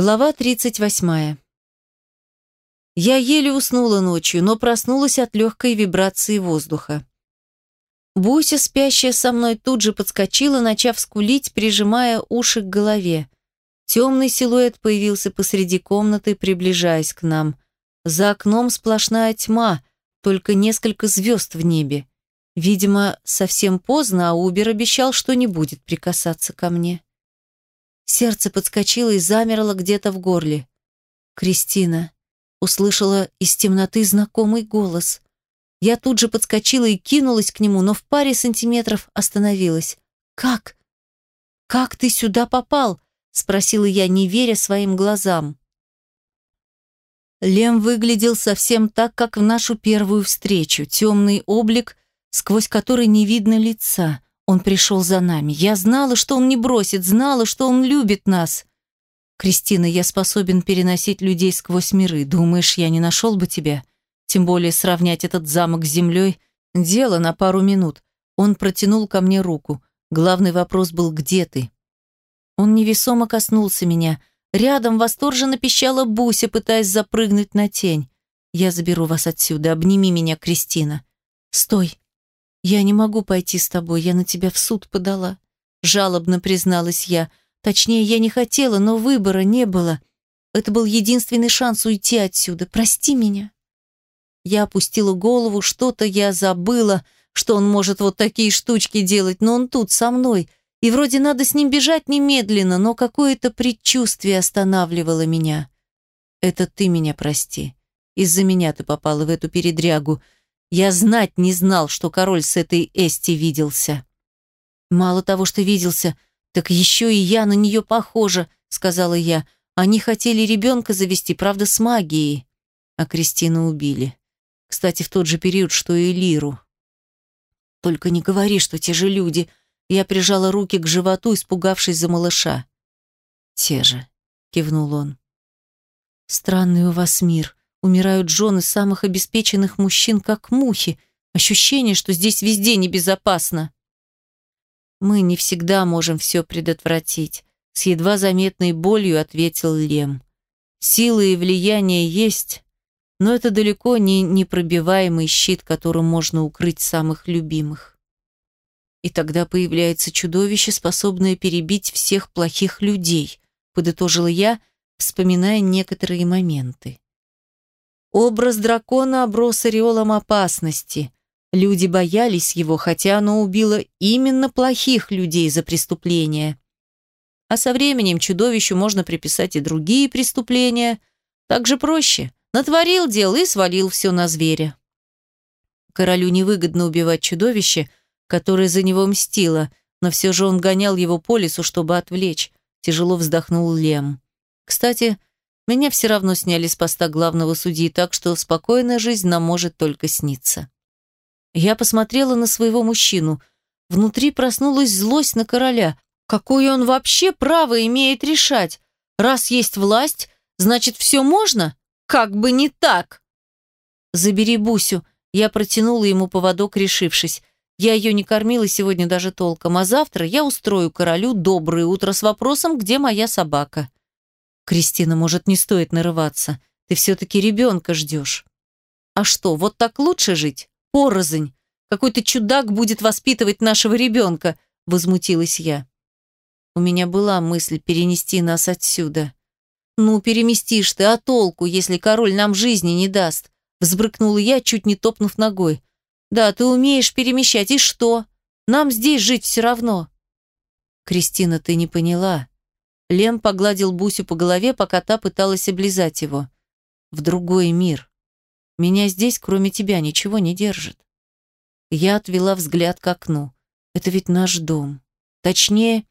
Глава 38. Я еле уснула ночью, но проснулась от легкой вибрации воздуха. Буся, спящая со мной, тут же подскочила, начав скулить, прижимая уши к голове. Темный силуэт появился посреди комнаты, приближаясь к нам. За окном сплошная тьма, только несколько звезд в небе. Видимо, совсем поздно, а Убер обещал, что не будет прикасаться ко мне. Сердце подскочило и замерло где-то в горле. «Кристина!» Услышала из темноты знакомый голос. Я тут же подскочила и кинулась к нему, но в паре сантиметров остановилась. «Как? Как ты сюда попал?» Спросила я, не веря своим глазам. Лем выглядел совсем так, как в нашу первую встречу. Темный облик, сквозь который не видно лица. Он пришел за нами. Я знала, что он не бросит, знала, что он любит нас. Кристина, я способен переносить людей сквозь миры. Думаешь, я не нашел бы тебя? Тем более сравнять этот замок с землей – дело на пару минут. Он протянул ко мне руку. Главный вопрос был «Где ты?». Он невесомо коснулся меня. Рядом восторженно пищала Буся, пытаясь запрыгнуть на тень. «Я заберу вас отсюда. Обними меня, Кристина». «Стой!» «Я не могу пойти с тобой, я на тебя в суд подала», — жалобно призналась я. Точнее, я не хотела, но выбора не было. Это был единственный шанс уйти отсюда. Прости меня. Я опустила голову, что-то я забыла, что он может вот такие штучки делать, но он тут, со мной. И вроде надо с ним бежать немедленно, но какое-то предчувствие останавливало меня. Это ты меня прости. Из-за меня ты попала в эту передрягу. Я знать не знал, что король с этой Эсти виделся. Мало того, что виделся, так еще и я на нее похожа, сказала я. Они хотели ребенка завести, правда, с магией. А Кристину убили. Кстати, в тот же период, что и Лиру. Только не говори, что те же люди. Я прижала руки к животу, испугавшись за малыша. Те же, кивнул он. Странный у вас мир. Умирают жены самых обеспеченных мужчин, как мухи. Ощущение, что здесь везде небезопасно. Мы не всегда можем все предотвратить. С едва заметной болью ответил Лем. Силы и влияние есть, но это далеко не непробиваемый щит, которым можно укрыть самых любимых. И тогда появляется чудовище, способное перебить всех плохих людей, подытожила я, вспоминая некоторые моменты. Образ дракона оброс ореолом опасности. Люди боялись его, хотя оно убило именно плохих людей за преступления. А со временем чудовищу можно приписать и другие преступления. Так же проще. Натворил дел и свалил все на зверя. Королю невыгодно убивать чудовище, которое за него мстило, но все же он гонял его по лесу, чтобы отвлечь. Тяжело вздохнул Лем. Кстати, меня все равно сняли с поста главного судьи, так что спокойная жизнь нам может только сниться. Я посмотрела на своего мужчину. Внутри проснулась злость на короля. Какое он вообще право имеет решать? Раз есть власть, значит, все можно? Как бы не так! Забери Бусю. Я протянула ему поводок, решившись. Я ее не кормила сегодня даже толком, а завтра я устрою королю доброе утро с вопросом, где моя собака. «Кристина, может, не стоит нарываться? Ты все-таки ребенка ждешь». «А что, вот так лучше жить? Порознь. Какой-то чудак будет воспитывать нашего ребенка», — возмутилась я. У меня была мысль перенести нас отсюда. «Ну, переместишь ты, а толку, если король нам жизни не даст?» Взбрыкнула я, чуть не топнув ногой. «Да, ты умеешь перемещать, и что? Нам здесь жить все равно». «Кристина, ты не поняла. Лем погладил Бусю по голове, пока та пыталась облизать его. «В другой мир. Меня здесь, кроме тебя, ничего не держит». Я отвела взгляд к окну. «Это ведь наш дом. Точнее,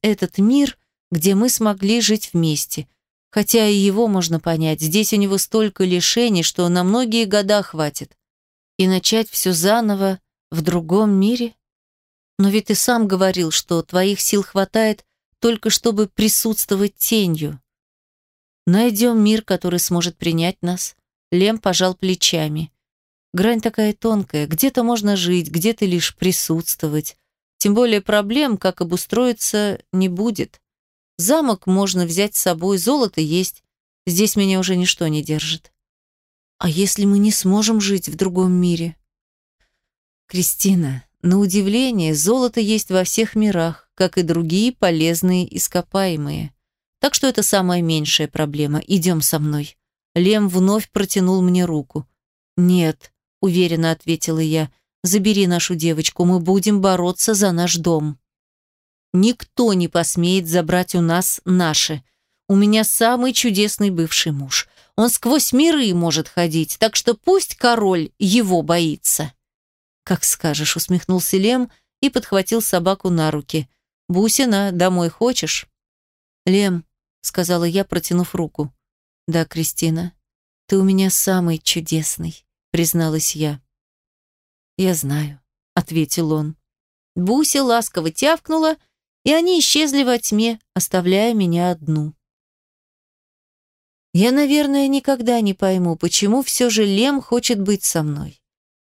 этот мир, где мы смогли жить вместе. Хотя и его можно понять. Здесь у него столько лишений, что на многие года хватит. И начать все заново в другом мире? Но ведь ты сам говорил, что твоих сил хватает, только чтобы присутствовать тенью. Найдем мир, который сможет принять нас. Лем пожал плечами. Грань такая тонкая, где-то можно жить, где-то лишь присутствовать. Тем более проблем, как обустроиться, не будет. Замок можно взять с собой, золото есть. Здесь меня уже ничто не держит. А если мы не сможем жить в другом мире? Кристина, на удивление, золото есть во всех мирах, как и другие полезные ископаемые. Так что это самая меньшая проблема. Идем со мной. Лем вновь протянул мне руку. «Нет», — уверенно ответила я, — «забери нашу девочку, мы будем бороться за наш дом». «Никто не посмеет забрать у нас наше. У меня самый чудесный бывший муж. Он сквозь миры может ходить, так что пусть король его боится». «Как скажешь», — усмехнулся Лем и подхватил собаку на руки. «Бусина, домой хочешь?» «Лем», — сказала я, протянув руку. «Да, Кристина, ты у меня самый чудесный», — призналась я. «Я знаю», — ответил он. Буся ласково тявкнула, и они исчезли во тьме, оставляя меня одну. Я, наверное, никогда не пойму, почему все же Лем хочет быть со мной.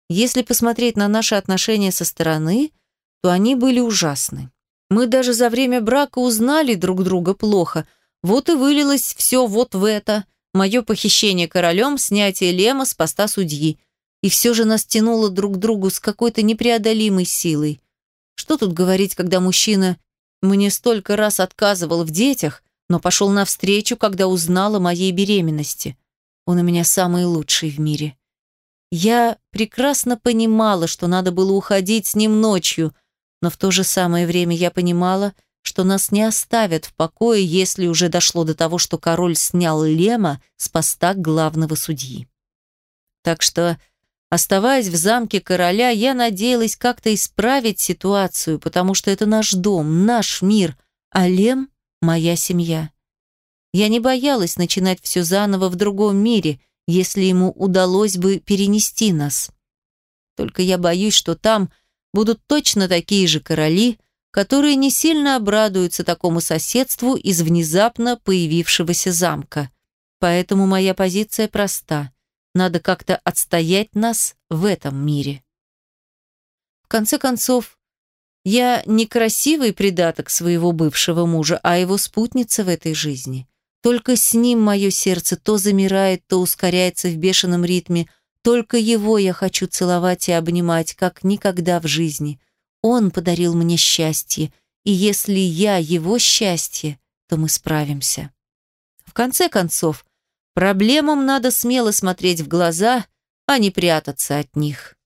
Если посмотреть на наши отношения со стороны, то они были ужасны. Мы даже за время брака узнали друг друга плохо, вот и вылилось все вот в это. Мое похищение королем, снятие Лема с поста судьи. И все же нас тянуло друг к другу с какой-то непреодолимой силой. Что тут говорить, когда мужчина мне столько раз отказывал в детях, но пошел навстречу, когда узнал о моей беременности. Он у меня самый лучший в мире. Я прекрасно понимала, что надо было уходить с ним ночью, но в то же самое время я понимала, что нас не оставят в покое, если уже дошло до того, что король снял Лема с поста главного судьи. Так что, оставаясь в замке короля, я надеялась как-то исправить ситуацию, потому что это наш дом, наш мир, а Лем – моя семья. Я не боялась начинать все заново в другом мире, если ему удалось бы перенести нас. Только я боюсь, что там будут точно такие же короли, которые не сильно обрадуются такому соседству из внезапно появившегося замка. Поэтому моя позиция проста. Надо как-то отстоять нас в этом мире. В конце концов, я не красивый придаток своего бывшего мужа, а его спутница в этой жизни. Только с ним мое сердце то замирает, то ускоряется в бешеном ритме. Только его я хочу целовать и обнимать, как никогда в жизни. Он подарил мне счастье, и если я его счастье, то мы справимся. В конце концов, проблемам надо смело смотреть в глаза, а не прятаться от них.